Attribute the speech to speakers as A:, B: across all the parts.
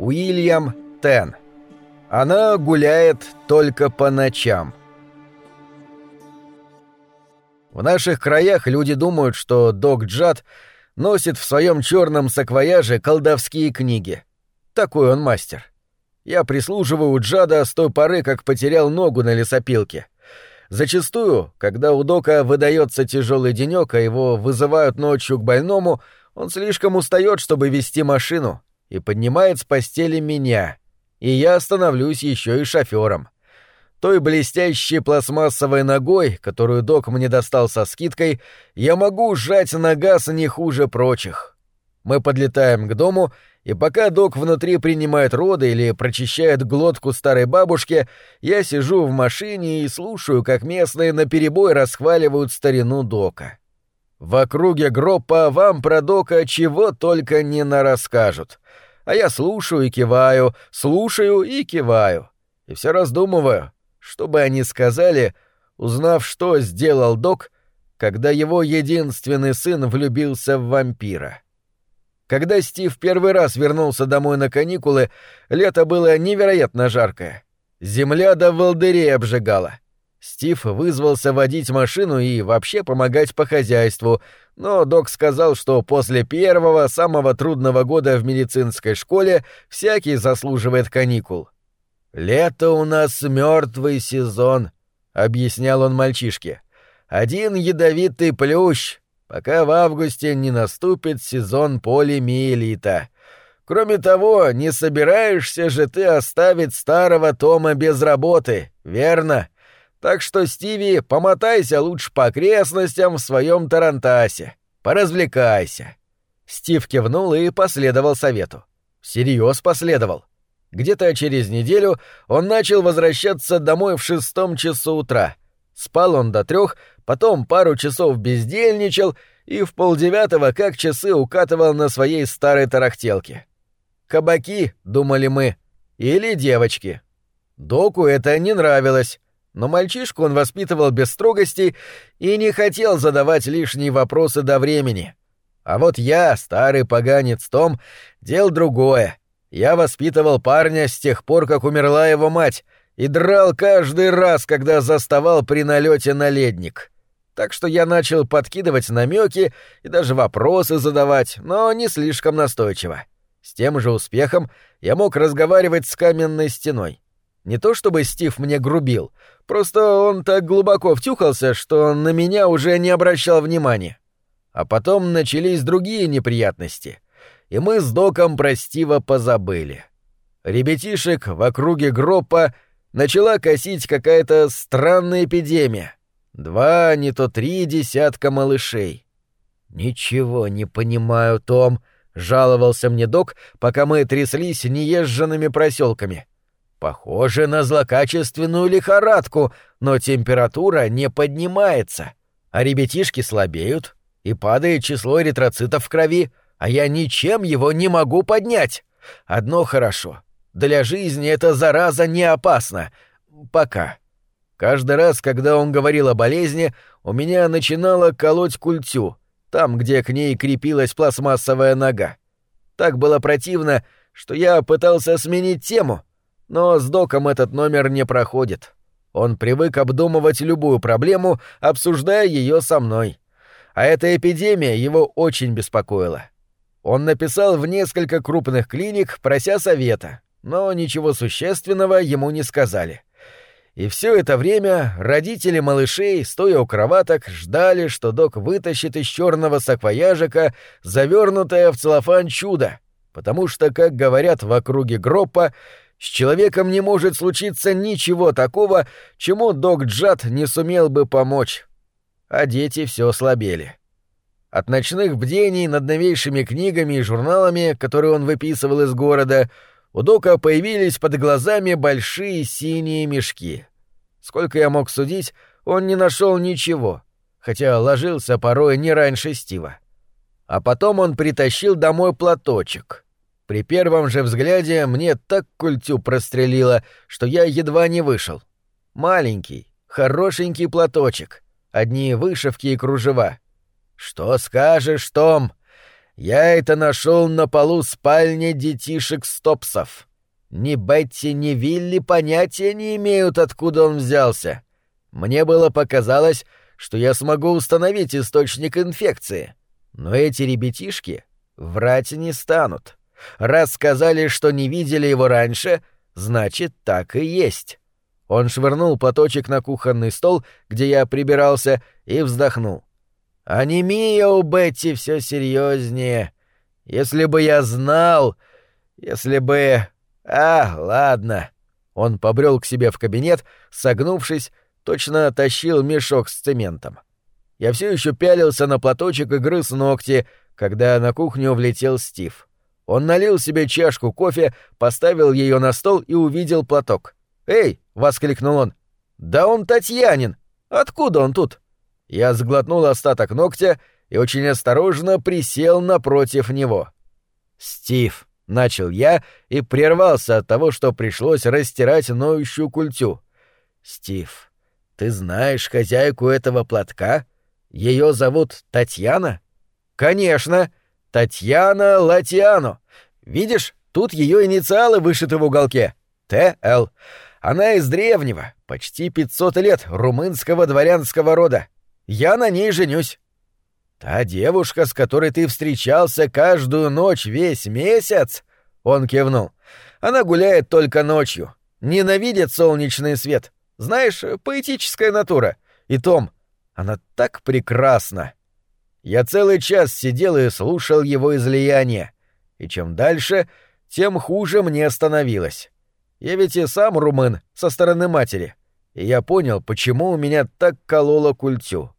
A: Уильям Тен. Она гуляет только по ночам. В наших краях люди думают, что Док Джад носит в своем черном саквояже колдовские книги. Такой он мастер. Я прислуживаю Джада с той поры, как потерял ногу на лесопилке. Зачастую, когда у Дока выдается тяжелый денек, а его вызывают ночью к больному, он слишком устает, чтобы вести машину, и поднимает с постели меня, и я становлюсь еще и шофером той блестящей пластмассовой ногой, которую док мне достал со скидкой, я могу сжать на газ не хуже прочих. Мы подлетаем к дому, и пока док внутри принимает роды или прочищает глотку старой бабушки, я сижу в машине и слушаю, как местные наперебой расхваливают старину дока. В округе Гроппа вам про дока чего только не нарасскажут. А я слушаю и киваю, слушаю и киваю. И все раздумываю, что бы они сказали, узнав, что сделал док, когда его единственный сын влюбился в вампира? Когда Стив первый раз вернулся домой на каникулы, лето было невероятно жаркое. Земля до волдырей обжигала. Стив вызвался водить машину и вообще помогать по хозяйству, но док сказал, что после первого, самого трудного года в медицинской школе всякий заслуживает каникул. «Лето у нас мертвый сезон», — объяснял он мальчишке. «Один ядовитый плющ, пока в августе не наступит сезон полимиелита. Кроме того, не собираешься же ты оставить старого Тома без работы, верно? Так что, Стиви, помотайся лучше по окрестностям в своем Тарантасе. Поразвлекайся». Стив кивнул и последовал совету. Всерьез последовал. Где-то через неделю он начал возвращаться домой в шестом часу утра. Спал он до трех, потом пару часов бездельничал и в полдевятого как часы укатывал на своей старой тарахтелке. «Кабаки», — думали мы, — «или девочки». Доку это не нравилось, но мальчишку он воспитывал без строгости и не хотел задавать лишние вопросы до времени. А вот я, старый поганец Том, дел другое — я воспитывал парня с тех пор, как умерла его мать, и драл каждый раз, когда заставал при налете на ледник. Так что я начал подкидывать намеки и даже вопросы задавать, но не слишком настойчиво. С тем же успехом я мог разговаривать с каменной стеной. Не то чтобы Стив мне грубил, просто он так глубоко втюхался, что на меня уже не обращал внимания. А потом начались другие неприятности — и мы с Доком простиво позабыли. Ребятишек в округе Гроппа начала косить какая-то странная эпидемия. Два, не то три десятка малышей. «Ничего не понимаю, Том», — жаловался мне док, пока мы тряслись неезженными проселками. «Похоже на злокачественную лихорадку, но температура не поднимается, а ребятишки слабеют, и падает число эритроцитов в крови, а я ничем его не могу поднять. Одно хорошо. Для жизни эта зараза не опасна. Пока. Каждый раз, когда он говорил о болезни, у меня начинало колоть культю, там, где к ней крепилась пластмассовая нога. Так было противно, что я пытался сменить тему, но с доком этот номер не проходит. Он привык обдумывать любую проблему, обсуждая ее со мной. А эта эпидемия его очень беспокоила. Он написал в несколько крупных клиник, прося совета, но ничего существенного ему не сказали. И все это время родители малышей, стоя у кроваток, ждали, что док вытащит из черного саквояжика завернутое в целлофан чудо, потому что, как говорят в округе Гроппа, с человеком не может случиться ничего такого, чему док Джад не сумел бы помочь. А дети все слабели. От ночных бдений над новейшими книгами и журналами, которые он выписывал из города, у Дока появились под глазами большие синие мешки. Сколько я мог судить, он не нашел ничего, хотя ложился порой не раньше Стива. А потом он притащил домой платочек. При первом же взгляде мне так культю прострелило, что я едва не вышел. Маленький, хорошенький платочек, одни вышивки и кружева — «Что скажешь, Том?» Я это нашел на полу спальни детишек Стопсов. Ни Бетти, ни Вилли понятия не имеют, откуда он взялся. Мне было показалось, что я смогу установить источник инфекции. Но эти ребятишки врать не станут. Раз сказали, что не видели его раньше, значит, так и есть. Он швырнул платочек на кухонный стол, где я прибирался, и вздохнул. Анемия у Бетти все серьезнее. Если бы я знал, если бы... А, ладно. Он побрел к себе в кабинет, согнувшись, точно тащил мешок с цементом. Я все еще пялился на платочек и грыз ногти, когда на кухню влетел Стив. Он налил себе чашку кофе, поставил ее на стол и увидел платок. «Эй!» — воскликнул он. «Да он татьянин! Откуда он тут?» Я сглотнул остаток ногтя и очень осторожно присел напротив него. «Стив», — начал я и прервался от того, что пришлось растирать ноющую культю. «Стив, ты знаешь хозяйку этого платка? Ее зовут Татьяна?» «Конечно, Татьяна Латиано. Видишь, тут ее инициалы вышиты в уголке. Т.Л. Она из древнего, почти 500 лет, румынского дворянского рода. Я на ней женюсь. Та девушка, с которой ты встречался каждую ночь весь месяц, он кивнул. Она гуляет только ночью, ненавидит солнечный свет. Знаешь, поэтическая натура. И Том, она так прекрасна. Я целый час сидел и слушал его излияние, и чем дальше, тем хуже мне становилось. Я ведь и сам румын со стороны матери, и я понял, почему у меня так кололо культю.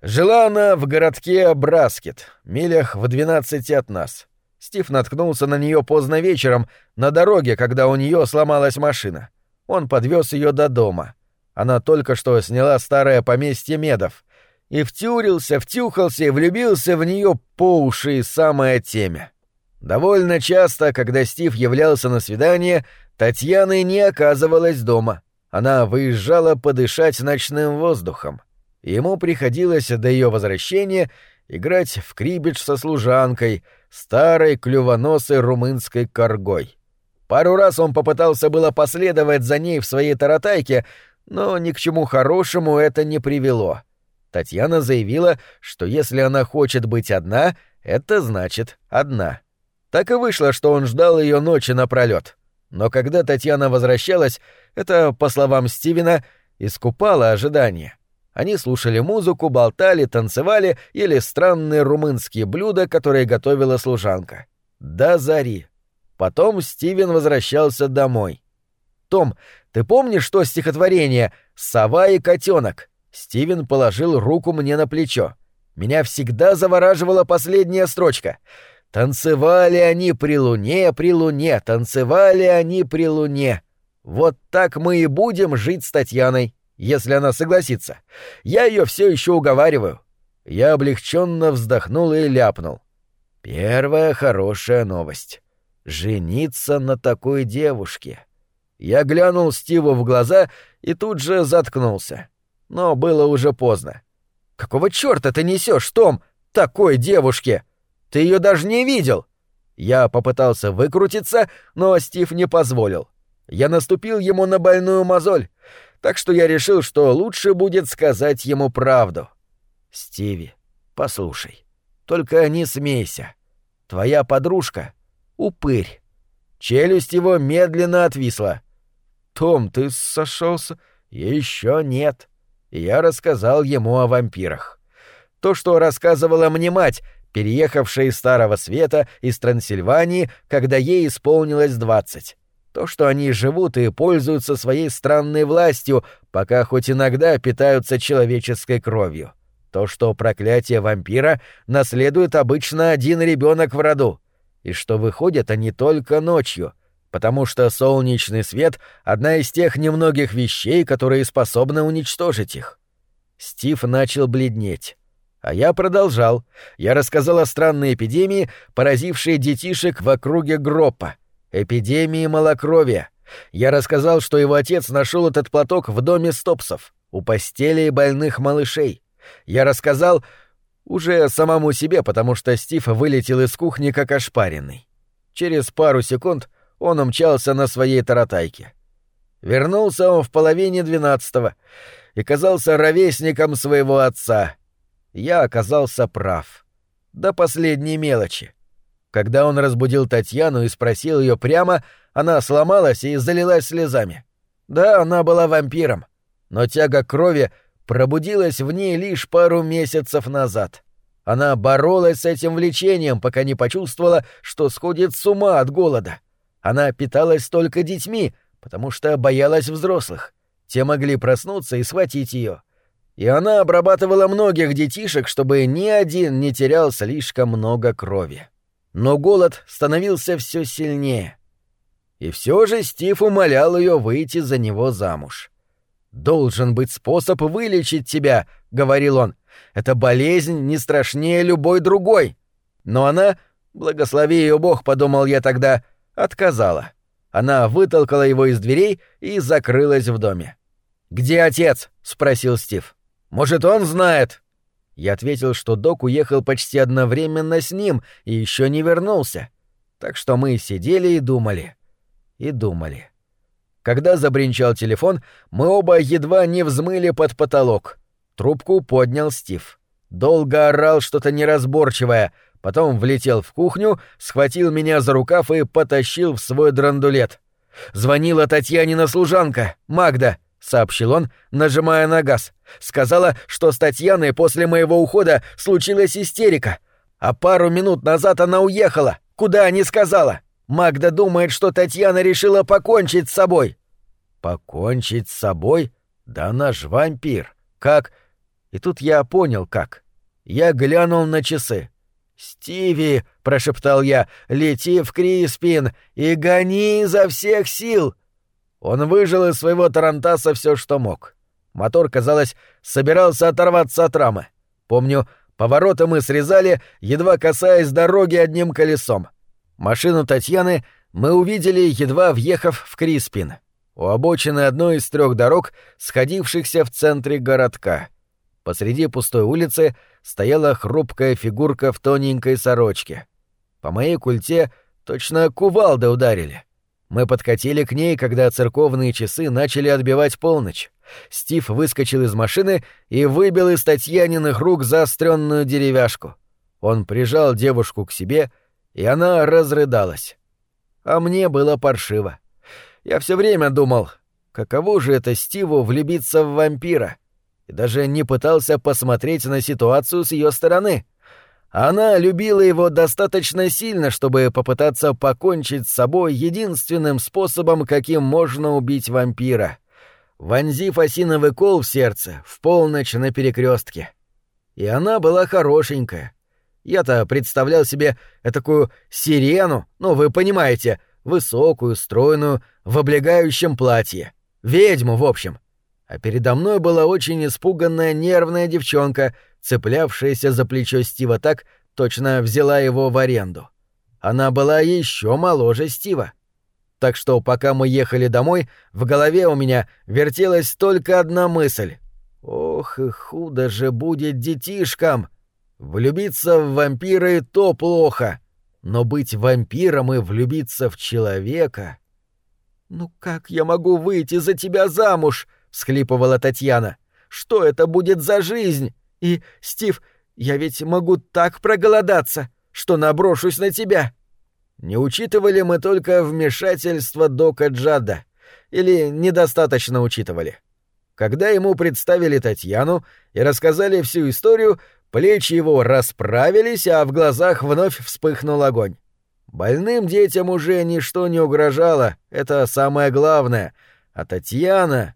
A: Жила она в городке Браскет, милях в двенадцати от нас. Стив наткнулся на нее поздно вечером, на дороге, когда у нее сломалась машина. Он подвез ее до дома. Она только что сняла старое поместье Медов. И втюрился, втюхался и влюбился в нее по уши и самое темя. Довольно часто, когда Стив являлся на свидание, Татьяна не оказывалась дома. Она выезжала подышать ночным воздухом. Ему приходилось до ее возвращения играть в крибидж со служанкой, старой клювоносой румынской коргой. Пару раз он попытался было последовать за ней в своей таратайке, но ни к чему хорошему это не привело. Татьяна заявила, что если она хочет быть одна, это значит одна. Так и вышло, что он ждал ее ночи напролет. Но когда Татьяна возвращалась, это, по словам Стивена, искупало ожидание. Они слушали музыку, болтали, танцевали, ели странные румынские блюда, которые готовила служанка. До зари. Потом Стивен возвращался домой. «Том, ты помнишь то стихотворение «Сова и котенок»?» Стивен положил руку мне на плечо. Меня всегда завораживала последняя строчка. «Танцевали они при луне, при луне, танцевали они при луне». Вот так мы и будем жить с Татьяной если она согласится. Я ее все еще уговариваю. Я облегченно вздохнул и ляпнул. Первая хорошая новость. Жениться на такой девушке. Я глянул Стиву в глаза и тут же заткнулся. Но было уже поздно. Какого черта ты несешь, Том, такой девушке? Ты ее даже не видел. Я попытался выкрутиться, но Стив не позволил. Я наступил ему на больную мозоль так что я решил, что лучше будет сказать ему правду. «Стиви, послушай, только не смейся. Твоя подружка — упырь». Челюсть его медленно отвисла. «Том, ты сошелся? Еще нет». Я рассказал ему о вампирах. То, что рассказывала мне мать, переехавшая из Старого Света, из Трансильвании, когда ей исполнилось двадцать. То, что они живут и пользуются своей странной властью, пока хоть иногда питаются человеческой кровью. То, что проклятие вампира наследует обычно один ребенок в роду. И что выходят они только ночью, потому что солнечный свет — одна из тех немногих вещей, которые способны уничтожить их. Стив начал бледнеть. А я продолжал. Я рассказал о странной эпидемии, поразившей детишек в округе Гроппа — эпидемии малокровия. Я рассказал, что его отец нашел этот платок в доме Стопсов, у постели больных малышей. Я рассказал... Уже самому себе, потому что Стив вылетел из кухни как ошпаренный. Через пару секунд он умчался на своей таратайке. Вернулся он в половине двенадцатого и казался ровесником своего отца. Я оказался прав. До последней мелочи. Когда он разбудил Татьяну и спросил ее прямо, она сломалась и залилась слезами. Да, она была вампиром, но тяга крови пробудилась в ней лишь пару месяцев назад. Она боролась с этим влечением, пока не почувствовала, что сходит с ума от голода. Она питалась только детьми, потому что боялась взрослых. Те могли проснуться и схватить ее. И она обрабатывала многих детишек, чтобы ни один не терял слишком много крови. Но голод становился все сильнее. И все же Стив умолял ее выйти за него замуж. «Должен быть способ вылечить тебя», — говорил он. «Эта болезнь не страшнее любой другой». Но она, благослови ее Бог, подумал я тогда, отказала. Она вытолкала его из дверей и закрылась в доме. «Где отец?» — спросил Стив. «Может, он знает?» Я ответил, что док уехал почти одновременно с ним и еще не вернулся. Так что мы сидели и думали. И думали. Когда забринчал телефон, мы оба едва не взмыли под потолок. Трубку поднял Стив. Долго орал что-то неразборчивое, потом влетел в кухню, схватил меня за рукав и потащил в свой драндулет. «Звонила Татьянина служанка, Магда», — сообщил он, нажимая на газ. «Сказала, что с Татьяной после моего ухода случилась истерика. А пару минут назад она уехала. Куда не сказала. Магда думает, что Татьяна решила покончить с собой». «Покончить с собой? Да она ж вампир. Как?» И тут я понял, как. Я глянул на часы. «Стиви!» — прошептал я. «Лети в Криспин и гони изо всех сил!» Он выжил из своего тарантаса все, что мог. Мотор, казалось, собирался оторваться от рамы. Помню, повороты мы срезали, едва касаясь дороги одним колесом. Машину Татьяны мы увидели, едва въехав в Криспин, у обочины одной из трех дорог, сходившихся в центре городка. Посреди пустой улицы стояла хрупкая фигурка в тоненькой сорочке. По моей культе точно кувалды ударили. Мы подкатили к ней, когда церковные часы начали отбивать полночь. Стив выскочил из машины и выбил из Татьяниных рук заостренную деревяшку. Он прижал девушку к себе, и она разрыдалась. А мне было паршиво. Я все время думал, каково же это Стиву влюбиться в вампира — и даже не пытался посмотреть на ситуацию с ее стороны. Она любила его достаточно сильно, чтобы попытаться покончить с собой единственным способом, каким можно убить вампира. Вонзив осиновый кол в сердце в полночь на перекрестке. И она была хорошенькая. Я-то представлял себе такую сирену, ну, вы понимаете, высокую, стройную, в облегающем платье. Ведьму, в общем а передо мной была очень испуганная нервная девчонка, цеплявшаяся за плечо Стива так, точно взяла его в аренду. Она была еще моложе Стива. Так что, пока мы ехали домой, в голове у меня вертелась только одна мысль. Ох и худо же будет детишкам! Влюбиться в вампира и то плохо, но быть вампиром и влюбиться в человека... «Ну как я могу выйти за тебя замуж?» Всхлипывала Татьяна. Что это будет за жизнь? И, Стив, я ведь могу так проголодаться, что наброшусь на тебя. Не учитывали мы только вмешательство Дока Джада. Или недостаточно учитывали. Когда ему представили Татьяну и рассказали всю историю, плечи его расправились, а в глазах вновь вспыхнул огонь. Больным детям уже ничто не угрожало, это самое главное. А Татьяна...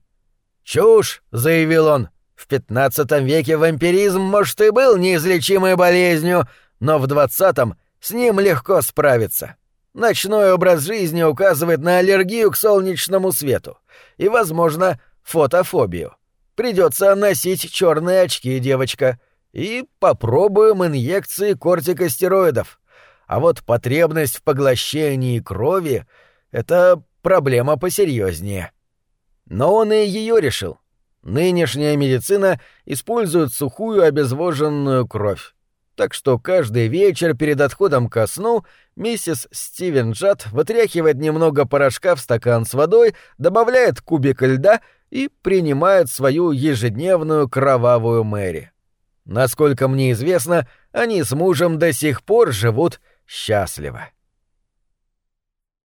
A: «Чушь!» — заявил он. «В пятнадцатом веке вампиризм, может, и был неизлечимой болезнью, но в двадцатом с ним легко справиться. Ночной образ жизни указывает на аллергию к солнечному свету и, возможно, фотофобию. Придется носить черные очки, девочка, и попробуем инъекции кортикостероидов. А вот потребность в поглощении крови — это проблема посерьезнее. Но он и ее решил. Нынешняя медицина использует сухую обезвоженную кровь. так что каждый вечер перед отходом ко сну миссис Стивен Джад вытряхивает немного порошка в стакан с водой, добавляет кубик льда и принимает свою ежедневную кровавую Мэри. Насколько мне известно, они с мужем до сих пор живут счастливо.